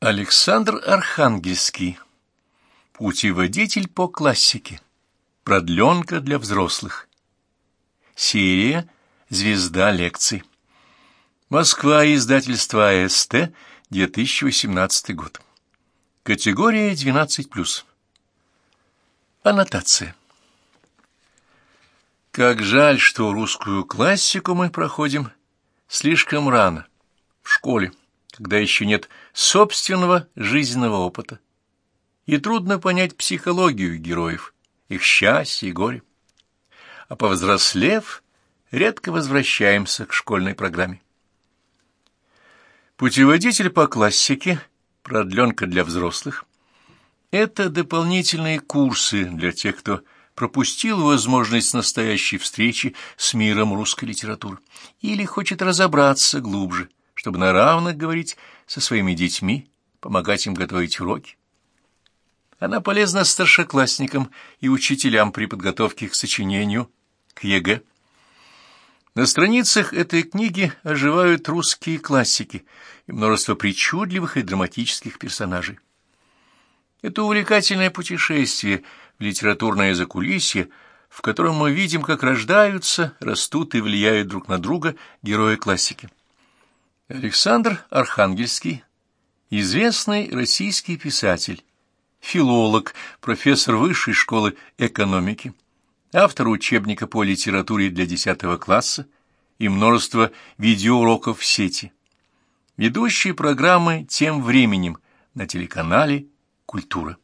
Александр Архангельский. Путеводитель по классике. Продленка для взрослых. Серия «Звезда лекций». Москва, издательство АСТ, 2018 год. Категория 12+. Аннотация. Как жаль, что русскую классику мы проходим слишком рано, в школе когда еще нет собственного жизненного опыта, и трудно понять психологию героев, их счастье и горе. А повзрослев, редко возвращаемся к школьной программе. Путеводитель по классике, продленка для взрослых, это дополнительные курсы для тех, кто пропустил возможность настоящей встречи с миром русской литературы или хочет разобраться глубже чтобы на равных говорить со своими детьми, помогать им готовить уроки. Она полезна старшеклассникам и учителям при подготовке к сочинению, к ЕГЭ. На страницах этой книги оживают русские классики и множество причудливых и драматических персонажей. Это увлекательное путешествие в литературное закулисье, в котором мы видим, как рождаются, растут и влияют друг на друга герои классики. Александр Архангельский, известный российский писатель, филолог, профессор высшей школы экономики, автор учебника по литературе для 10 класса и множество видеоуроков в сети, ведущий программы «Тем временем» на телеканале «Культура».